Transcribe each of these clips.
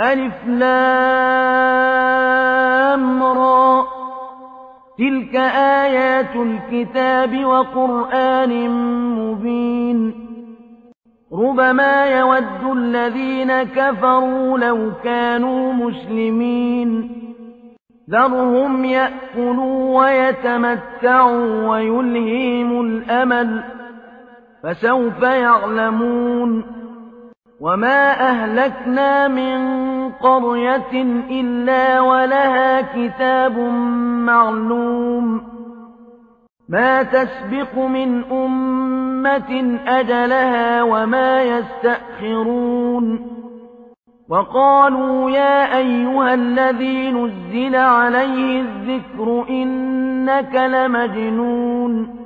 ألف لام را. تلك آيات الكتاب وقرآن مبين. ربما يود الذين كفروا لو كانوا مسلمين. ذرهم يأكلوا ويتمتعوا ويلهيم الأمل. فسوف يعلمون. وما أهلكنا من قرية إلا ولها كتاب معلوم ما تسبق من أمة أجلها وما يستأخرون وقالوا يا أيها الذي نزل عليه الذكر إنك لمجنون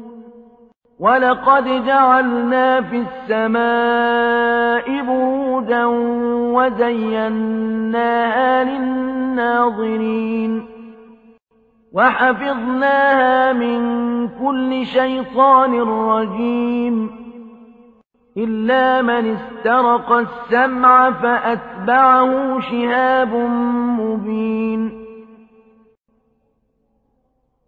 ولقد جعلنا في السماء برودا وزيناها للناظرين وحفظناها من كل شيطان رجيم إلا من استرق السمع فأتبعه شهاب مبين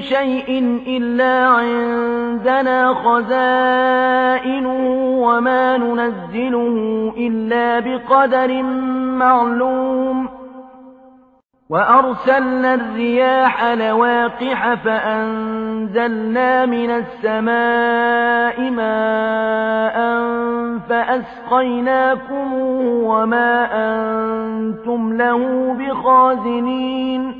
شيء إلا عندنا خزائنه وما ننزله إلا بقدر معلوم. وأرسلنا الرياح لواقح فأنزلنا من السماء ماء فأسقيناكم وما أنتم له بخازنين.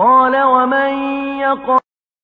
قال ومن يقال